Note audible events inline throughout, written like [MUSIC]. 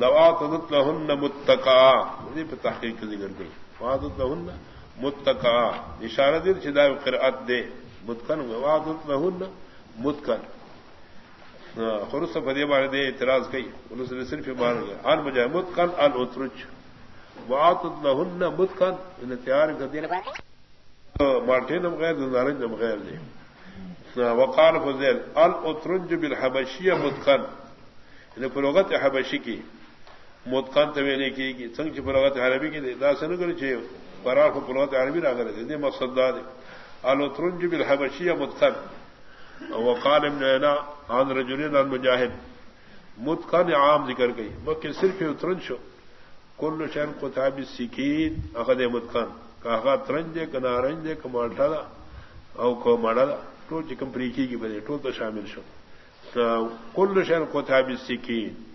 لوات لہن متقا. پہ تحقیق ذکر گئی وادت لہن متقا. اشارہ دل چدا قرأت دے. متکن وادت لہن متکن ہاں، خرس فدی بار دے اعتراض گئی انہوں نے صرف مار گیا ان بجائے متکن الاترج وادت لہن متکن انہیں تیار کر دیا. ہاں، مارٹین غیر نارنج غیر دے. ہاں، وقال فضیل. الاترج بالحبشیہ متکن انہیں فروغت حبشی کی. متقن توینے کی گی سنگ چی پلغت عربی کی دا سن کر چے برار کو پلغت عربی را کرے دے مقصد دا دے۔ الو ترنج بالحبشیہ متقن۔ وقال ابن عنا عن رجلین المجاہد متقن عام ذکر گئی مکہ صرف اترن شو۔ کل شہر قطعب سکین اخد متقن۔ کہا ترنج دے کنا رنج دے کمالٹا دا، او کو مڑا دا۔ ٹول چکم پریکی کی بنے ٹول تو شامل شو۔ کل شین شہر قطعب سکین۔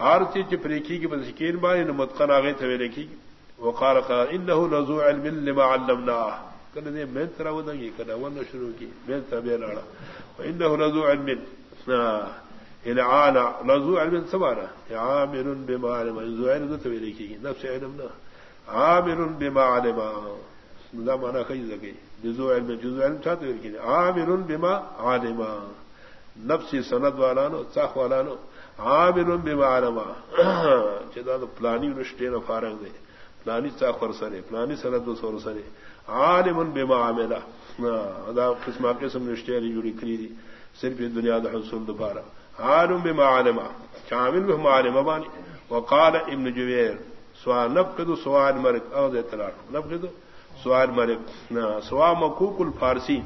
ہر چیز چپ لکھی پریکھی کی بسکین بھائی نمت خان آگے تھے لکھی وقال قال انه لذو علم لما علمناه. کنے دے میں ترا ودا کی کنا ون شروع کی میں ترا بے لاڑا انه لذو علم. الى یعنی عانا لذو علم سبارا عامر بما علم. ذو علم تو لکھی نفس علم علمنا عامر بما علم. لا معنی کئی لگی ذو علم، جزء علم چاہتے لکھی عامر بما علم. نفسی سند والا نو صاح والا نو. عامل بمعلما چدا تو پلانی رشتے نہ فارغ دے. پلانی چا خور سرے، پلانی سرد دو سور سرے. عالم بما ادا قسم قسم رشتے علی جڑی کری دی. صرف دنیا دا حصول دوبارہ عالم بما علما. شامل بما بانی. وقال ابن جویر سوال نفقد سوال مرک او دے طلاق نفقد سوال مرک سوا مکوک الفارسی.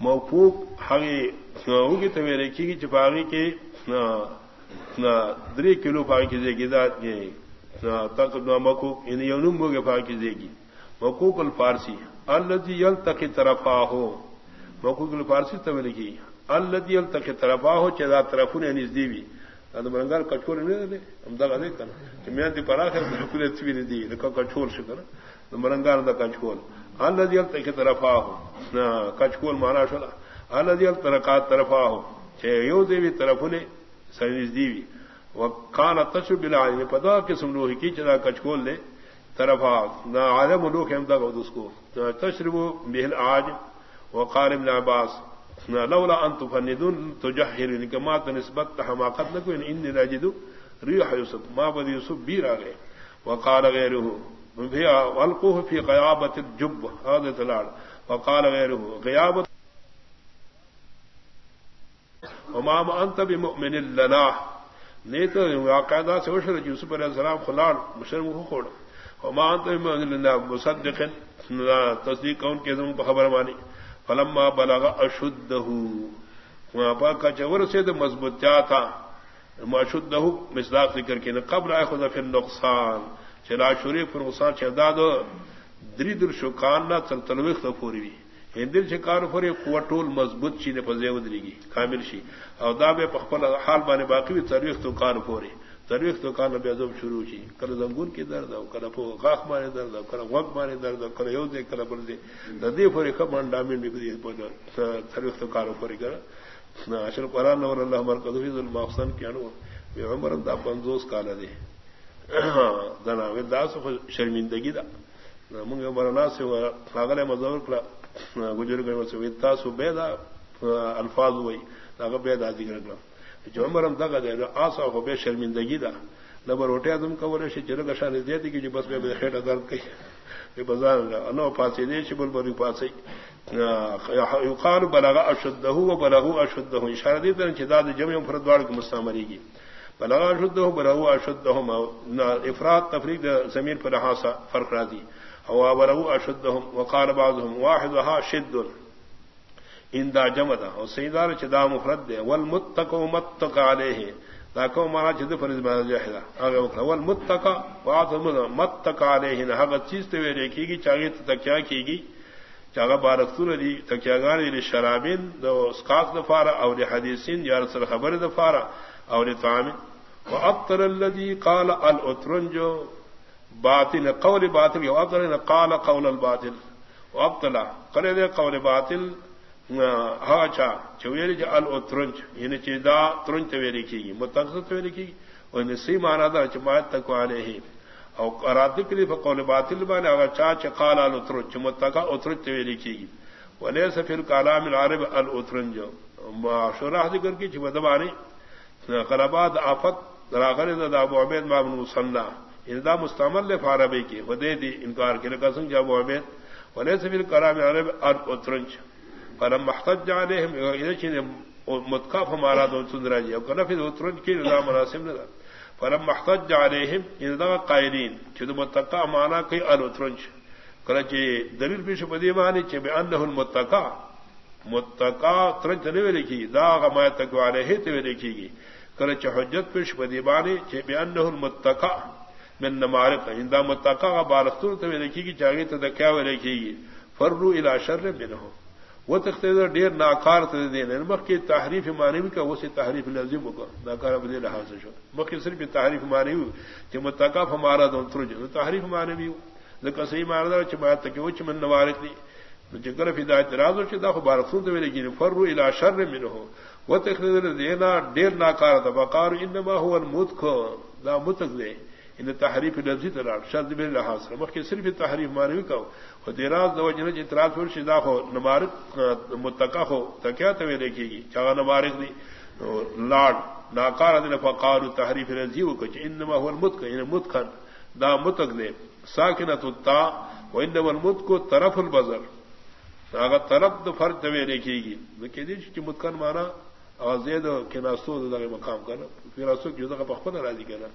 موقوق ہگے ہوگی تو میرے کی چپاگی کے دری کلو پاکی دے گی تک مکو یعنی یونم ہو گئے پاکی دے گی مکوک الفارسی. الدی ال تک طرفا ہو مکوک الفارسی تو لکھی. الدی ال تک طرفا ہو چدا طرف نے نزدی بھی مرنگار کچور نہیں دے. ہم دگا دے کر میں پڑا کر دی. کچور سے کر مرنگار دا کچور الدی ال تک طرفا ہو کچکول مانا شلا. الدی ال ترکات طرفا ہو یو دیوی طرف نے دیوی. وہ کان تشر بلا پتا قسم لوہی کی چلا کچکول لے طرف نہ عالم لوگ احمد اس کو. تشرب بہل آج وہ قارم عباس نہ لولا انت فندن تو جہر ان کے مات نسبت حماقت نہ کوئی یعنی ان راجد ریح یوسف. ماں بد یوسف بیر آ گئے وہ کال غیر القوح فی قیابت جب عادت لاڑ وقال غیر قیابت امام انت بمؤمن لنا. نیت واقعہ سے وشر یوسف علیہ السلام خلاڑ مشرم کو کھوڑ وما انت بمؤمن لنا. مصدق. تصدیق کون کے زمون خبر مانی فلما بلغ اشدہ وہاں پاک کا چور سے تو مضبوط کیا تھا اشدہ مصداق ذکر کے قبل آئے خدا پھر نقصان چلا شریف پر نقصان چداد دری در شکان نہ تل تلوخ پوری بھی ہندل سے کار فور ٹول مضبوط چی نے پزے ادری گی کامل شی۔ اور دا بے پخپل حال بانے باقی بھی ترویخ تو کار فورے ترویخ تو کار بے ازب شروع چی۔ کل زنگون کی درد ہو کل پو غاخ مانے درد ہو کل وق مانے درد ہو کل یو دے کل بر دے ددی فوری کب مان ڈامین بھی ترویخ تو کار فوری کر اشر قرآن نور اللہ مرکز فی ظلم احسن کیا نو بے عمر دا بنزوس کالا دے۔ دنا [CLEARS THROAT] دا شرمندگی دا۔ منگے مرنا سے اگلے مزور کلا۔ گجر گئے تاسو بیدا الفاظ ہوئی اگر بیدا ذکر کرم جو مرم دگا دے آسا ہو بے شرمندگی دا۔ نبر روٹیا تم کو بولے چر گشان دے دی کہ بس میں خیٹ درد کہی یہ بازار انو پاسے دے چھ بل بری پاسے یقال بلغ اشدہ و بلغ اشدہ اشارہ دی تے چداد جمع فرد واڑ کے مستعمری کی بلغ اشدہ بلغ اشدہ ما افراد تفریق زمین پر ہاسا فرق را دی۔ او برو اشدهم وقال بعضهم واحدها شد. ان دا جمدا او سیدار چدا مفرد دے والمتقو متق علیہ دا کو ما چد فرض ما جہلا اگر والمتق واعظم متق علیہ نہ ہغ چیز تے ویری کیگی چاہیے تو کیا کیگی چاغه بارکتور دی تکیاگان دی شرابین دو اسقاط دفار او دی حدیثین، یا رسول خبر دفار او دی طعام واطر الذي قال الاترنجو باطل قول باطل یو ابتلا قال قول الباطل۔ وابطلا کرے دے قول باطل اچھا چویری الترنچ یعنی چیدا ترنچ ویری کی گی متقصد ویری کی اور نسی یعنی مانا تھا چمایت تک والے ہی اور کراتک کے لیے باطل بانے اگر چا چا قال چقال الترنچ متقا اترنچ ویری کی گی ولی سفر کالام العرب الترنج شورا ذکر کی چی چمدبانی قلبات آفت راغر دا ابو عبید بابن مسلح۔ یعنی اندا مستعمل فاربی کی ودے دی انکار کے لیے جب ابو عبید ولی سفر کلام العرب الترنج فلم محتج عليهم یعنی متقف ہمارا دو سندرا جی اور کنفذ اترن کی رضا مناسب نہ فلم محتج عليهم اذا یعنی قائلين چد متقا مانا کہ الاترنج کرچ دلیل پیش بدی معنی چ بانه المتقا متقا ترنج نے لکھی دا غما تک علیہ تے لکھی گی. کرچ حجت پیش بدی معنی چ بانه المتقا من نمارق. یعنی ہندا متقا بارستور تے لکھی گی چاہیے تو کیا وہ لکھی گی فرو الى شر منه وہ تختر ڈیر ناکار یعنی مخ کی تحریف مانوی کا وہ سے تحریف لازم ہوگا ناکار بدے لحاظ سے مخ کی صرف تحریف مانوی کہ متقف ہمارا دون ترج تحریف مانوی ہو لیکن صحیح مارا چمات تک وہ چمن نوارک دی جگر فدا اعتراض ہو چدا بارک سنتے میرے گی فرو الى شر من ہو وہ تختر دینا ڈیر ناکار تھا بقار انما هو المتق دا متق دے ان تحریف لفظی ترار شرط بے لحاظ مخ کی صرف تحریف مانوی کا دیراز دو جن اطراف اور شدا ہو نمارک متقا ہو تکیا تو دیکھے گی چاہ نمارک دی لاڈ ناکار دن فقار تحریف رضیو کچ انما هو المتق ان یعنی متقن. دا متق دے ساکنت التا و انما المتق طرف البزر اگر طرف دو فرد تو دیکھے گی کہ دی کہ متقن مانا اور زید کے ناسو دا مقام کرنا پھر اسو جو دا پخپن راضی کرنا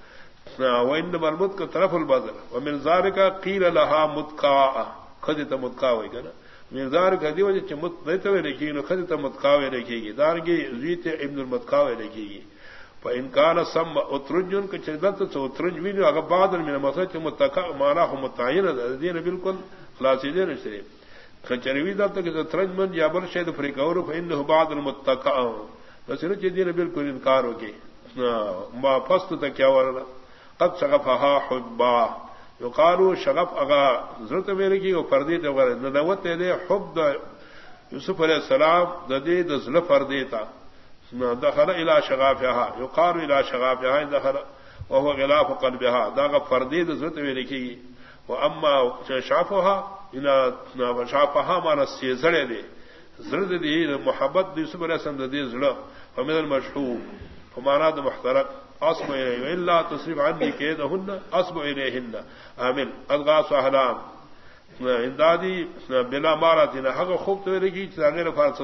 و انما المتق طرف البزر ومن ذلك قيل لها متقا خدی تا متقاوی کنا مقدار کدی وجہ چ مت نہیں تو لکھی نو خدی تا متقاوی لکھی گی دار گی زیت ابن المتقاوی لکھی گی فان كان سم اترجن کہ چدت تو اترج وی اگر بعد من مسجد متقا مانا ہو متعین دین بالکل خلاصی دین سے کچروی دا تک اترج من، یا بل شید فریق اور فانه بعد المتقا بس نے دین بالکل انکار ہو گئی ما فست تک کیا ورنا قد شغفها حبا. یقالو شغف اغا ضرورت میرے کی وہ فردی تو ندوت دے حب دا یوسف علیہ السلام ددی دزل فردی تھا دخل الى شغافها. یقال الى شغافها دخل، وهو غلاف قلبها. دا فردی ضرورت میرے کی واما شافها الى شافها ما نسيزڑے دے زرد دی محبت یوسف علیہ السلام ددی زڑ فمن المشحوب فمانا محترق. اسم الیہ الا تصرف عني كيدهن اسم اليهن عامل الغاص احلام اندادی بلا ماراتنا حق خوب تو لگی غیر فارس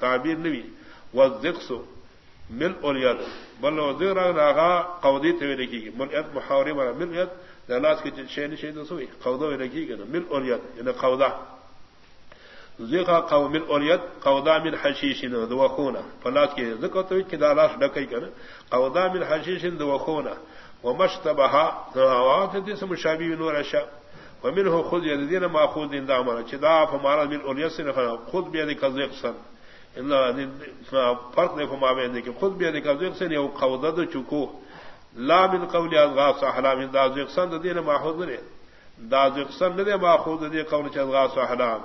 تعبیر نوی والذقس مل الیت بل وذر راغا قودی تو لگی ملیت محاوری مرا ملیت دلاس کی شین شین سوئی قودو لگی گنا مل الیت یعنی قودا ذکا قوم الاولیت قودا من حشیش دوخونا. فلاس کی ذکر تو کہ دالاش ڈکئی کر قودا من حشیش دوخونا. ومشتبها ذوات دي سم شابي نور اشا ومنه خذ يدين ما خذ ان دامر چدا فمارا من الاولیت سے خود بھی ذکر ذکر ان فرق نے فما بین کہ خود بھی ذکر ذکر سے یو قودا دو چکو. لا من قول اغاث احلام دا ذکر سن دین ماخوذ نے دا ذکر سن نے ماخوذ دی قول چ اغاث احلام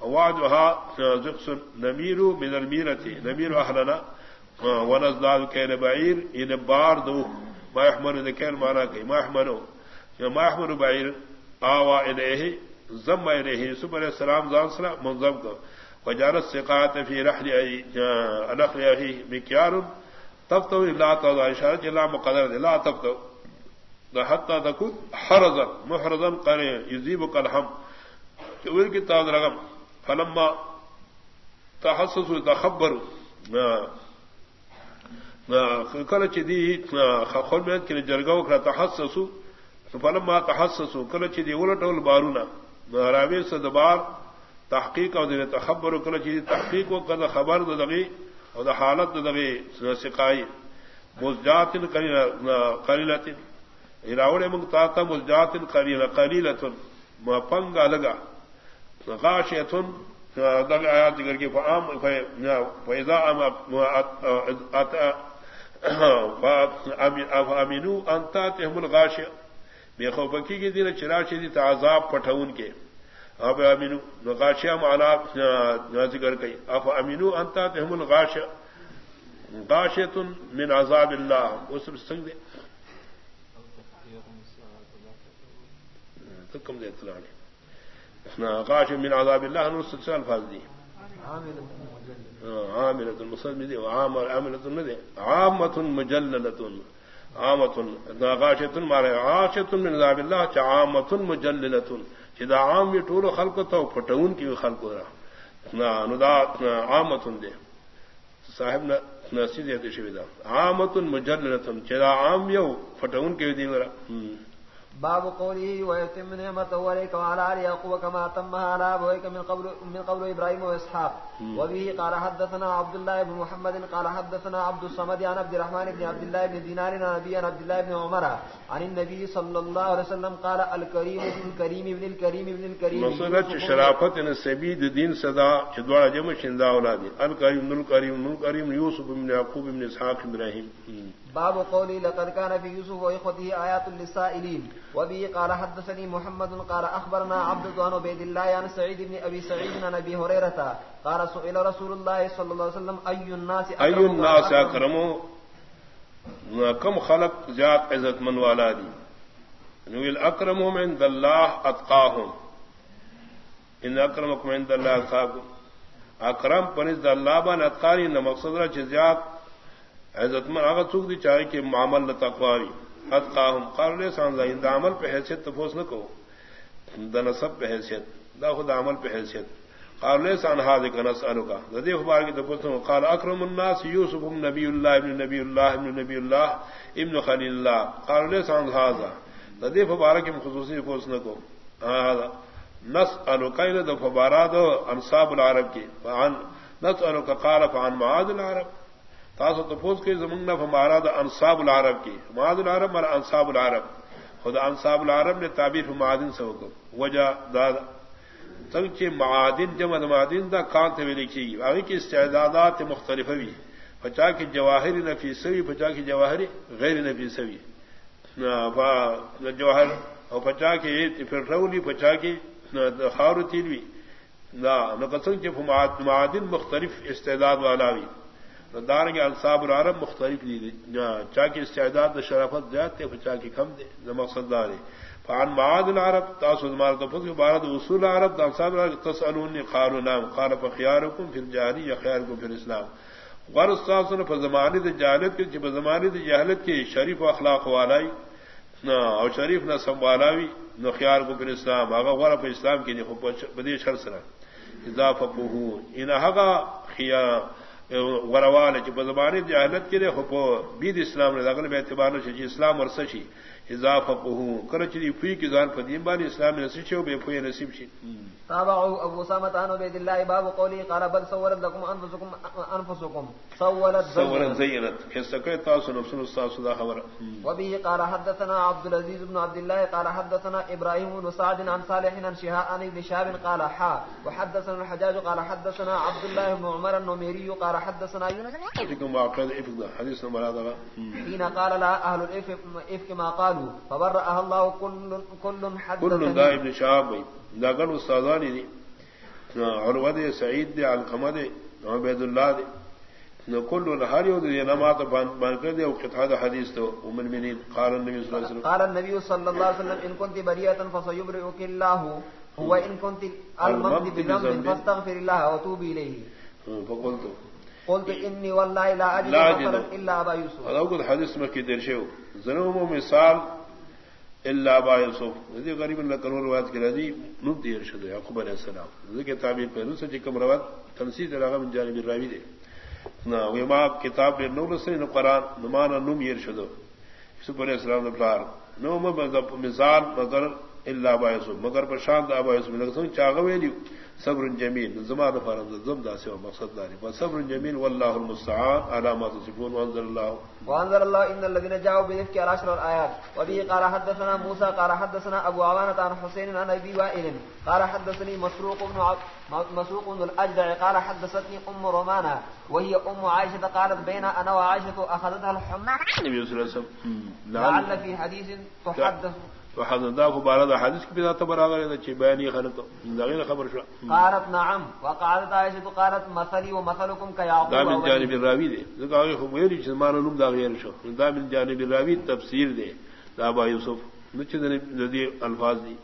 واجها زقس نمير من الميرة. نمير أهلنا. ونزداد كين بعير. إن باردو ما يحمل ذكين مانا كي. ما يحملو. ما يحمل بعير. آوى إليه. زم إليه. سبحانه السلام زان سلام منظم کو وجعل السقاة في رحل نخل أخيه مكيار. تبتو لا تضع إشارة لا مقدر لا تبتو حتى تكون حرزا. محرزا قريب. يزيبك الحم كبير كتاب رقم. فلما تحسس تخبر کل چدی خل میں کہ جرگاؤ کا تحسس فلما تحسس کل چدی الٹول بارونا راوی سے دبار تحقیق اور دن تخبر کل چیزی تحقیق و کل خبر دگی اور حالت دگی سکائی مزجات قلیلت راوڑ منگتا تھا مزجات قلیلت ما پنگ لگا غاشیتن دغ آیات ذکر کی فعام فیضا امینو انتا تحم الغاشیہ بے خوفکی کی دن چرا چی تعذاب پٹھون کے. اب امینو نقاشیا مانا ذکر کئی. اف امینو انتا تہم الغاش غاشت من عذاب اللہ. اس سنگ دے. تو کم دے اطلاع غاش من عذاب اللہ نو سے الفاظ دی عاملۃ المسلم دی عام اور عاملۃ نہ دے عامۃ مجللۃ عامۃ غاشت مارے غاشت من عذاب اللہ چ عامۃ مجللۃ دا عام یہ ٹول خلق تو پٹون کی خلق ہو رہا ندا عامت دے صاحب نہ شویدا عامت مجرد چدا عام یو پٹون کی دی رہا باب قوله ويتم نعمته عليك وعلى آل يعقوب كما تمها على أبويك من قبل من قبل إبراهيم وإسحاق. وبه قال حدثنا عبد الله بن محمد قال حدثنا عبد الصمد عن عبد الرحمن بن عبد الله بن دينار عن أبي عبد الله بن عمر عن النبي صلى الله عليه وسلم قال الكريم ابن الكريم ابن الكريم ابن الكريم. مصرت شرافت نسبی دین صدا چدوڑا جمع شندا اولادی الکریم ابن الکریم ابن الکریم یوسف بن یعقوب بن اسحاق ابراہیم. باب قولی لقد كان في يوسف واخوته آيات للسائلين. وبه قال حدثني محمد قال اخبرنا عبد بن عبيد الله عن سعيد بن ابي سعيد عن ابي هريره قال سئل رسول الله صلى الله عليه وسلم اي الناس اي الناس اكرموا كم خلق زیاد عزت من والا دی نو الاکرم عند الله اتقاهم ان اکرمکم عند الله اتقاكم اکرم پنځ د الله باندې اتقاری نو مقصد را زیاد عزت من. هغه څوک دي چې کې معامل تقواری اتقاهم قال له سان زین د عمل په حیثیت تفوس نه کو د نسب په حیثیت، دا خود عمل په حیثیت. قال له سان هاذ کنا سالک د دې خبر کې تفوس قال، اکرم الناس، یوسف بن نبی الله ابن نبی الله ابن نبی الله ابن خلیل الله قال له سان هاذا د دې خبر کې خصوصي تفوس نه کو هاذا نسالک الى د فبارات انصاب العرب کې فعن نسالک قال، فعن معاذ العرب. تاسو تفوز کے زمنگنا ہمارا دا انصاب العرب کی معاد العرب؟ مر انصاب العرب. خدا انصاب العرب نے تعبیر معادن سے حکم وجہ دادا سنگ معادن، جمع معادن دا کان تے لکھی گی آگے کی استعدادات مختلف ہوئی پچا کی جواہری نفی سوی پچا کی جواہری غیر نفی سوی جواہر اور پچا کی پھر رولی پچا کی خار تیلوی نہ نقصن معادن مختلف استعداد والا بھی دار کے الصاب العرب مختلف دی دی. چا کی استعداد و شرافت زیادہ چا کی کم دے مقصد دار فان معاد العرب، تاسو مار تو فضل بارد اصول عرب الصاب العرب تسالون قالوا نعم، قال فخياركم في الجاري خياركم في الاسلام. غر استاذ نے زمانے دے جہالت کے جب زمانے دے جہالت کے شریف و اخلاق والائی. نہ اور شریف نہ سب والاوی نہ خیار کو پھر اسلام آگا غور پہ اسلام کے لیے بدی شر سرا. اضافہ ان ہگا خیا غروال چې په زمانه جاهلیت کې له خو بيد اسلام نے دغه به اعتبار نشي چې اسلام ورسشي اضافه په فی کې ځان په دین باندې اسلام نصیب به په نصیب شي. تابعوا ابو سامه عبد الله باب قولي قال بل سولت لكم انفسكم انفسكم سولت زينت كسكت تاسو نفس تاسو دا خبر وبه قال حدثنا عبد العزيز بن عبد الله قال حدثنا ابراهيم بن سعد عن صالح عن شهاب عن ابن شهاب قال حا. وحدثنا الحجاج قال حدثنا عبد الله بن عمر النميري قال حدثنا يونس. حديث مراد حين قال لا اهل الافك ما قالوا فبرأها الله كل كل حدثنا كل دا ابن شهاب داغن استادانی دی عروہ دے سعید دے علقمہ دے عبید اللہ دے نو کل ہر یو دے نمات بان کر دے او دا حدیث تو امن منین قال النبی صلی اللہ علیہ وسلم. قال النبی صلی اللہ علیہ وسلم ان کنت بریئتا فسیبرئک اللہ هو ان کنت الممد بذنب فاستغفر الله وتوب الیہ. فقلت. قلت انی والله لا اجد غفرا الا ابا یوسف هذا قد حدیث مکی در شو ضرور مثال اللہ با یوسف ذی غریب اللہ کرو روایت کی رضی نوب دیر شد یعقوب علیہ السلام. ذی تعبیر پہلو سے کم روایت تنسیز علاقہ من جانب الراوی دے نا وی ما کتاب نے نور سے نو قران نمان نوم یر شد یوسف علیہ السلام نے پلار نو مثال مگر الا با یوسف مگر پر شان دا با یوسف لگن چاغ ویلی صبر جمیل زمان فرض زم دا سے مقصد داری فصبر جمیل والله المستعان على ما تصفون. وانزل الله. وانزل الله ان الذين جاءوا بذلك العشر الايات وبه قال حدثنا موسى قال حدثنا ابو عوانة عن حسين عن ابي وائل. قال حدثني مسروق بن مسروق بن الاجدع قال حدثتني ام رومانة وهي ام عائشة. قالت بين انا وعائشة اخذتها الحمى. النبي صلى الله عليه وسلم. لعل في حديث تحدث. وحددا فبارد حدیث کی بذات برابر ہے چھ بیانی خلق دغیر خبر شو قالت نعم. وقالت عائشہ قالت مثلی ومثلكم كيعقوب دا من جانب الراوی دے زکا خو ویری چھ مان علوم دا غیر شو. دا من جانب الراوی تفسیر دے دا با یوسف. نچ دے الفاظ دی.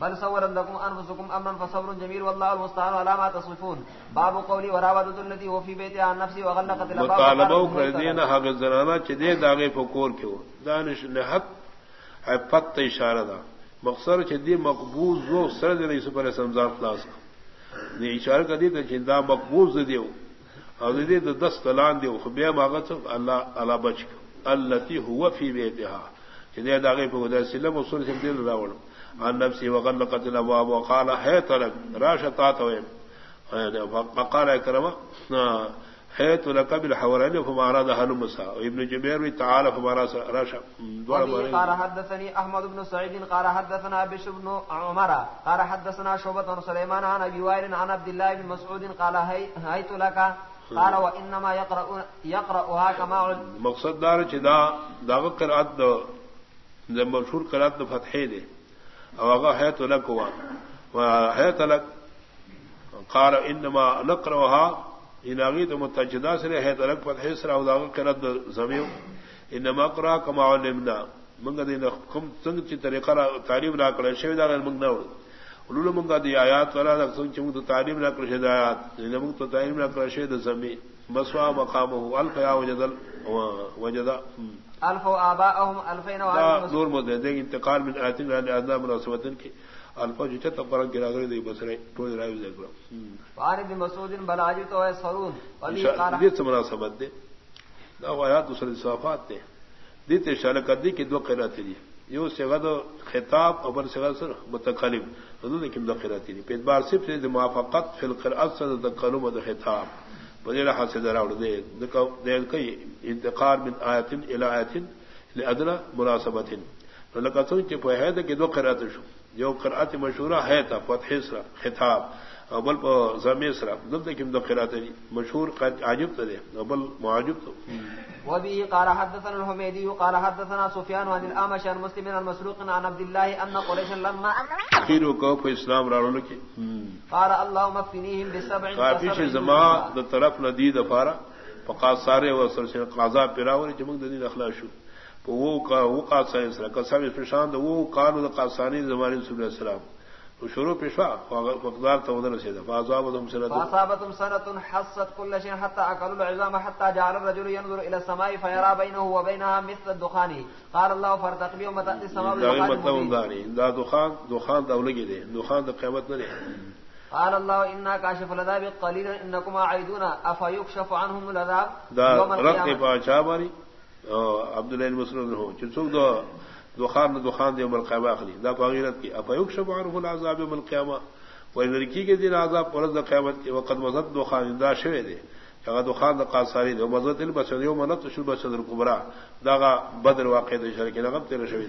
بل صور لكم انفسكم امرا فصبر جميل والله المستعان على ما تصفون. باب قولي وراودت التي هو في بيتها عن نفسي وغلقت الابواب مطالبہ کر دینا حق زنانہ چھ دے داغے فکور کیو دانش نحق پت اشارہ دا۔ مقصر چدی مقبوض وہ سر دے اس پر سمزار خلاص نے اشارہ کر دی تو چندا مقبوض دیو۔ اور دے تو دس کلان دیو۔ خبیا ماغت اللہ اللہ بچ التی ہوا فی بیتہا۔ چدی داغے پہ خدا سلم اصول سے دل راوڑ ان نفسی وغلقت الابواب وقال ہے ترک۔ راشتا تو فقال اکرمہ کرما حيث لقبل حورين فما أراد أهل مساء وابن جبير تعالى فما راشا قال حدثني أحمد بن سعيد قال حدثنا بش بن عمر قال حدثنا شعبة سليمان عن أبي وائل عن عبد الله بن مسعود قال هيت لك؟ قال وإنما يقرأ يقرأها كما مقصد دار چدا داغ قرات دو مشهور قرات دو فتحه دي او هغه هيت لك هو. وهيت لك قال انما نقرأها اناغی تو متجدہ سے ہے ترک فتح سرا اداغ کرد زمیو انما قرا کما علمنا. منگا دین کم سنگ چی طریقہ تعلیم نہ کرے شوی دا منگ نہ ولول منگا دی آیات ولا دا سنگ چی منگ تعلیم نہ کرے شوی آیات. ان منگ تو تعلیم نہ کرے شوی زمی مسوا مقامه. الف یا وجدل وجدا الف اباهم الفین و نور مدد. انتقال من آیات الى ادنا مناسبتن کی. الفا جو چت قرآن کی راگری دی بسرے ٹول رائے دے کرو وان ابن مسعود بلاجی تو ہے سرون۔ ولی قال یہ مناسبت دے۔ دا آیات دوسرے صفات دے۔ دیتے شان کدی کی دو قرات دی۔ یو سگد خطاب اور سگد سر متکلم۔ دو لیکن دو قرات دی۔ پہ بار صرف سے موافقت فی القرات سے تکلم و خطاب۔ بدل حاصل راوڑ دے۔ دے کئی انتقال من آیت الى آیت لادنا مناسبت لکہ سن کہ پہ ہے کہ دو قرات شو۔ جو قرات مشہورہ ہے تھا فتح سرا خطاب ابل زمی سرا۔ دل تک دو قرات مشہور عاجب تھے ابل معاجب تو وبه قال حدثنا الحميدي قال حدثنا سفيان عن الأعمش عن مسلم عن مسروق عن عبد الله أن قريشا لما خير وقف اسلام راولو کی قال اللهم اكفنيهم بسبع کافی زما د طرف ندی دفارا فقط سارے وصل سے قضا پیراوری جمع دین اخلاص شو۔ وہ قاسانی قسم پرشانت وہ کان قاسانی زمانے صبح السلام۔ وہ شروع پیشوا مقدار تو ادھر سے فاصابتهم سنه فاصابتهم سنه حست كل شيء حتى اكلوا العظام حتى جعل الرجل ينظر الى السماء فيرى بينه وبينها مثل الدخان. قال الله فرتق بيوم تاتي السماء بالدخان دا دخان دخان دولگی دے۔ دخان دا قیامت نہ قال الله انا كاشف العذاب قليلا انكم عائدون افيكشف عنهم العذاب يوم القيامه عبد الله المسلم ہو چسوک دو دخان دخان دے عمر قیامہ اخلی دا فغیرت کی افیوک شبعرف العذاب یوم القیامہ وہ لڑکی کے دن عذاب پرز قیامت کے وقت مزد دخان دا شوے دے هغه دخان د قاصاری د مزت البشر یوم نت شل بشر الكبرى. دا بدر واقع د شرک غب تیر شوی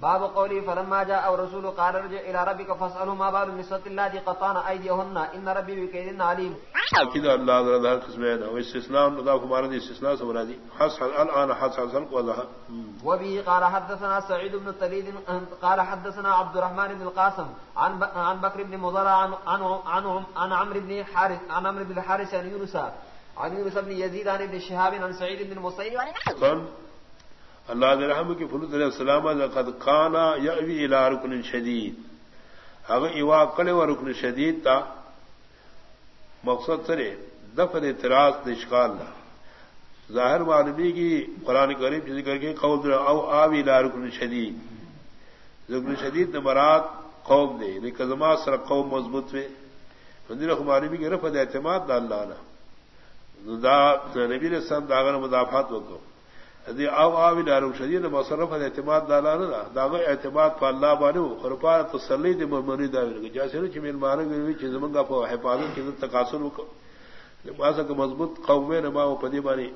باب قولی فلما جاء او رسول قال رجع الى ربك فاسالوا ما بال النساء التي قطعن ايديهن ان ربي بكيدن عليم. اكيد الله تعالی ہر قسم ہے او استثناء دا ہمارا دی استثناء سے مرادی حس الان حس حسن وضح وبه قال حدثنا سعيد بن تليد قال حدثنا عبد الرحمن بن القاسم عن عن بكر بن مضر عن عن عن, عمرو بن حارث عن عمرو بن الحارث عن يونس. عن يونس بن يزيد عن ابن شهاب عن سعيد بن المسيب اللہ علیہ رحم کی فلود علیہ السلام لقد کانا یعوی الى رکن شدید. اگر ایوا کلے و رکن شدید تا، مقصد سرے، دفع اعتراض دشکال لا ظاہر معلومی کی قرآن کریم سے ذکر کے قول او آوی الى رکن شدید. رکن شدید نمرات قوم دے، لیکن زما سر قوم مضبوط ہوئے مندر معلومی کی رفت اعتماد دا اللہ علیہ نبی السلام داغن مدافعات وکړو. دې او او دارو شدید مصرف اعتماد دالا دالانه داغه اعتماد په الله باندې خرپار تسلی دې مؤمنی دا ویل چې اسره چې مل مارګ وی چې زمونږه په حفاظت کې تقاصر وکړو. لباسه که مضبوط قومه نه ما په دې باندې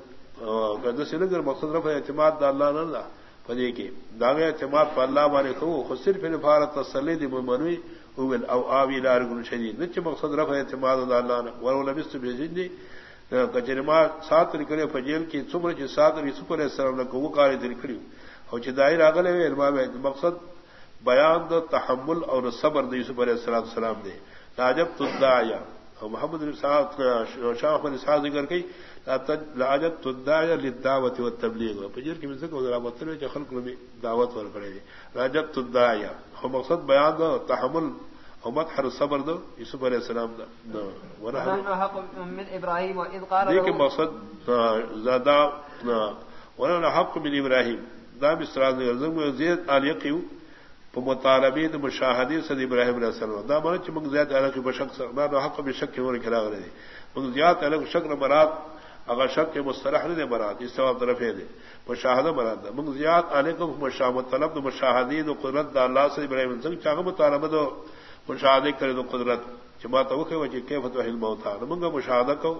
ګرځ سره مقصد رفع اعتماد د الله نه نه په دې کې. داغه اعتماد په الله باندې خو خو صرف په فارت تسلی دې مؤمنی او او او دارو شدید. نه چې مقصد رفع اعتماد د الله نه. ورول بست به دې کچرما سات کرے فجیل کی سمر چی سات یوسف علیہ السلام نے کو کار دل کڑی او چ دائر اگلے علماء میں مقصد بیان دو تحمل اور صبر دے یوسف علیہ السلام السلام دے راجب تدایا محمد شاہ احمد اسحاق ذکر کی لاجت تدایا للدعوت والتبلیغ. پجر کی مثل کو ذرا مطلب کہ خلق میں دعوت ور کرے راجب تدایا ہو مقصد بیان دو تحمل امت ہر صبر دو یوسف علیہ السلام دا من ابراہیم واذ قال لیکن مقصد زیادہ ورنہ حق من ابراہیم دا بسراد زید علیقیو په مطالبه د مشاهدي سید ابراهيم عليه السلام. دا باندې چې موږ زیات علاقه په شک سره. دا حق به شک ور کړه غره موږ زیات علاقه شک مراد هغه شک مصطلح نه مراد استواب طرفه دي مشاهده مراد موږ زیات علاقه مشاهده طلب د مشاهدي د قدرت د الله سید ابراهيم څنګه چې هغه مطالبه د مشاهده کړي د قدرت جما تو کہ وجہ کیف تو علم ہوتا منگا مشاہدہ کو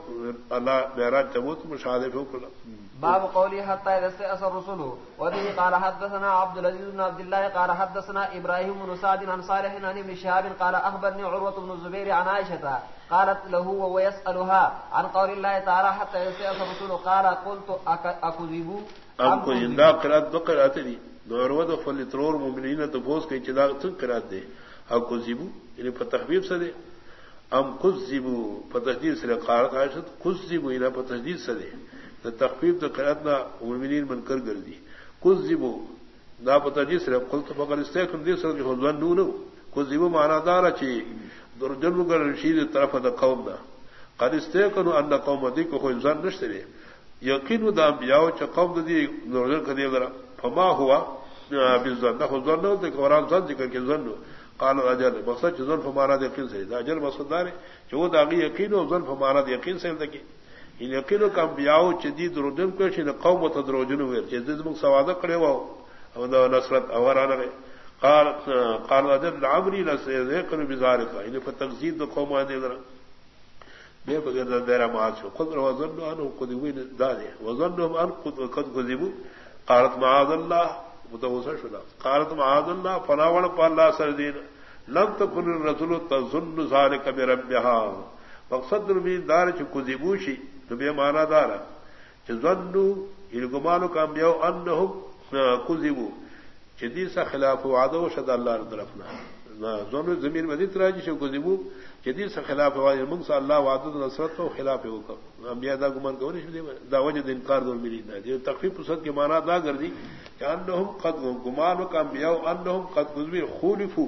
اللہ معراج تبوت مشاہدے کلا باب قولی حتى اذا استأس الرسل وبه قال حدثنا عبد العزيز بن عبد الله قال حدثنا ابراهيم بن سعد عن صالح عن ابن شهاب قال اخبرني عروه بن الزبير عن عائشه قالت له وهو يسالها عن قول الله تعالى حتى اذا استأس الرسل قال قلت اكذب ام کو اندا قرات دو قرات دی دو عروه فلترور مؤمنین تو بوس کہ چدا تو قرات دے۔ او اكذب یعنی تخفیف سے دے ام کذبو پتجدید سے قارت عائشت کذبو الى پتجدید سے دے تخفیف تو قراتنا مومنین من کر گردی کذبو، دا پتجدید سے قلت فقر استیکن دی سر کہ ظنو نو کذبو معنی دار چی در جنو گر رشید طرف دا قوم دا قد استیکن ان قوم دی کو کوئی ظن نشتے دے یقین دا انبیاء چ قوم دی نور کدی اگر فما ہوا بالظن نہ ظن نو تے قران ظن ذکر کے ظن قال اجل. مقصد جو ظلم مانا یقین سے اجل مقصد دار جو وہ داغی یقین و ظلم مانا یقین سے لگی ان یقینوں کا بیاو چدید رودن کو شین قوم تدروجن ہوئے جدید مق سواد کرے وہ او نصرت اورانا رہے قال قال اجل عمري لسيذكر بذلك ان فتزيد قوم هذه بے بغیر دائرہ معاذ شو. قدر وظن انه قد وين داري وظنهم ان قد كذبوا قالت معاذ الله. متوسر شدا قالت معاذ اللہ فناوڑ پا اللہ سردین۔ لم تکن الرسول تظن ذالک بربها مقصد نبی دار چ کذبوشی تو بے معنی دار چ ظنوا الگمانو کامیاو انهم کذبوا چدی سا خلاف وعدو شد اللہ طرفنا ظن زمین مدی تراجی چ کذبوا جدید سے خلاف منگ سے اللہ وعدت نصرت کو خلاف انبیاء دا گمان کو دا وجہ انکار دور ملی نہ جو تخفیف اسد کے معنی دا کر دی کہ انہم قد گمان کا انبیاء انہم قد گزبی خولفو۔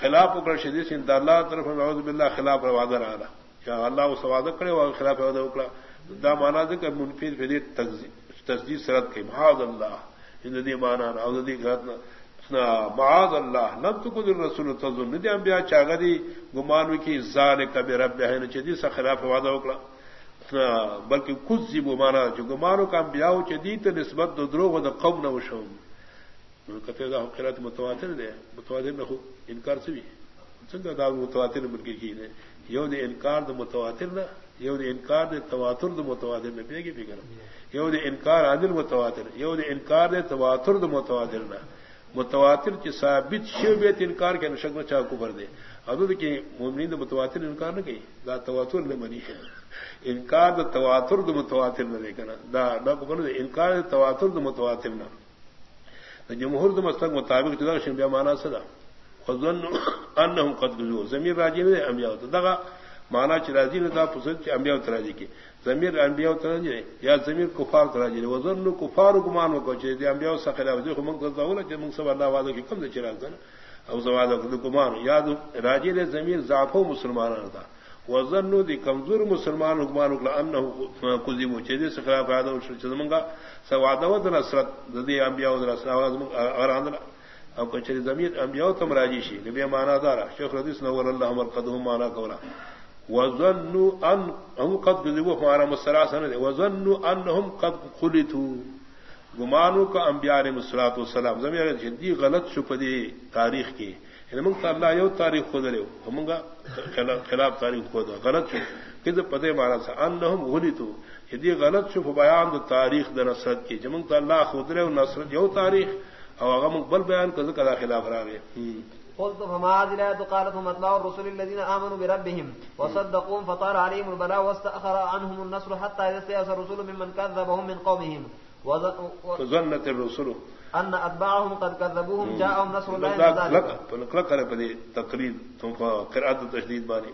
خلاف اکڑ شدید سے اللہ طرف نعوذ باللہ خلاف وعدہ رہا۔ کیا اللہ وہ سواد کرے وہ خلاف وعدہ اکڑا۔ دا مانا دے کہ منفید فدی تصدیق سرت کے۔ محاذ اللہ۔ ہندی مانا نعوذ دی غلط معاذ اللہ، لم تکن الرسول تظن. ندی انبیاء چاگدی گمان کی ذالک برب ہے چدی، سا خلاف وعدہ وکڑا بلکہ کچھ زیب مانا جو گمانو کا انبیاء چدی، تے نسبت دو دروغ دا قوم نہ وشوم کہتے دا قرات متواتر دے، متواتر نہ انکار سے بھی. سنگا دا متواتر ملکی کی نے یو دے انکار دا متواتر نہ، یو دے انکار دے تواتر دا متواتر نہ پیگی فکر؟ یو دے انکار عن متواتر، یو دے انکار دے تواتر دا متواتر نہ. متواتر کی ثابت شیو بیت انکار کے نشک میں چاہ کفر دے. ادو کی مومنین دا متواتر انکار نہ کی دا تواتر نہ منی. ہے انکار دا تواتر دا متواتر نہ لے کنا. دا دا کفر دے. انکار دا تواتر دا متواتر نہ. جمہور دا مسلک مطابق جدا شن بیا مانا صدا. خذن انہم قد گزو. زمین راجی نے انبیاء تو. دغا مانا چراجی نے دا پسند چ انبیاء تراجی کی زمیر انبیاء تراجی یا زمیر کفار تراجی وزن کفار گمان کو چے دی انبیاء سخلا وجہ من کو داول چ من سب اللہ وعدہ کی کم دے چراغ کنا او زواد کو گمان یاد راجی نے زمیر ضعفو مسلمانان دا وزن دی کمزور مسلمان گمان کو انه کذبو چے دی سخلا فائدہ چ منگا سواد و نصرت دی انبیاء و رسول اور اندر او کچری زمیر انبیاء تم راجی شی نبی مانا دارا شیخ حدیث نور اللہ عمر قدم مانا کولا وظنوا ان هم قد كذبوا ہمارا مسراسن ہے وظنوا انهم قد خلتوا. گمانو کا انبیاء علیہ الصلوۃ والسلام. زمین جدی غلط شپدی تاریخ کی. یعنی من اللہ یو تاریخ خود لے. ہم خلاف تاریخ خود غلط شو. کہ پتے مارا سا انهم خلتوا جدی غلط شو بیان د تاریخ د نصرت کی. جی جمنگ جمن اللہ خود لے نصرت یو تاریخ. او غم بل بیان کذ کلا خلاف راوی قلت فما هذه الآية قالت هم أتباع الرسل الذين آمنوا بربهم وصدقوا فطار عليهم البلاء واستأخر عنهم النصر حتى إذا استيأس الرسل ممن كذبهم من قومهم. ظنت الرسل ان اتباعهم قد كذبوهم جاءهم نصر الله ذلك. کرے پدی تقریر تم کو قرات تشدید بانی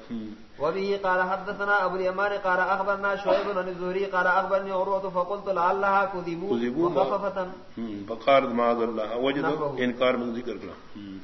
وبه قال حدثنا ابو اليمان قال اخبرنا شعيب بن الزهري قال اخبرني عروه فقلت لعلها كذبوا مخففه فقال ما الله. وجد انكار من ذكر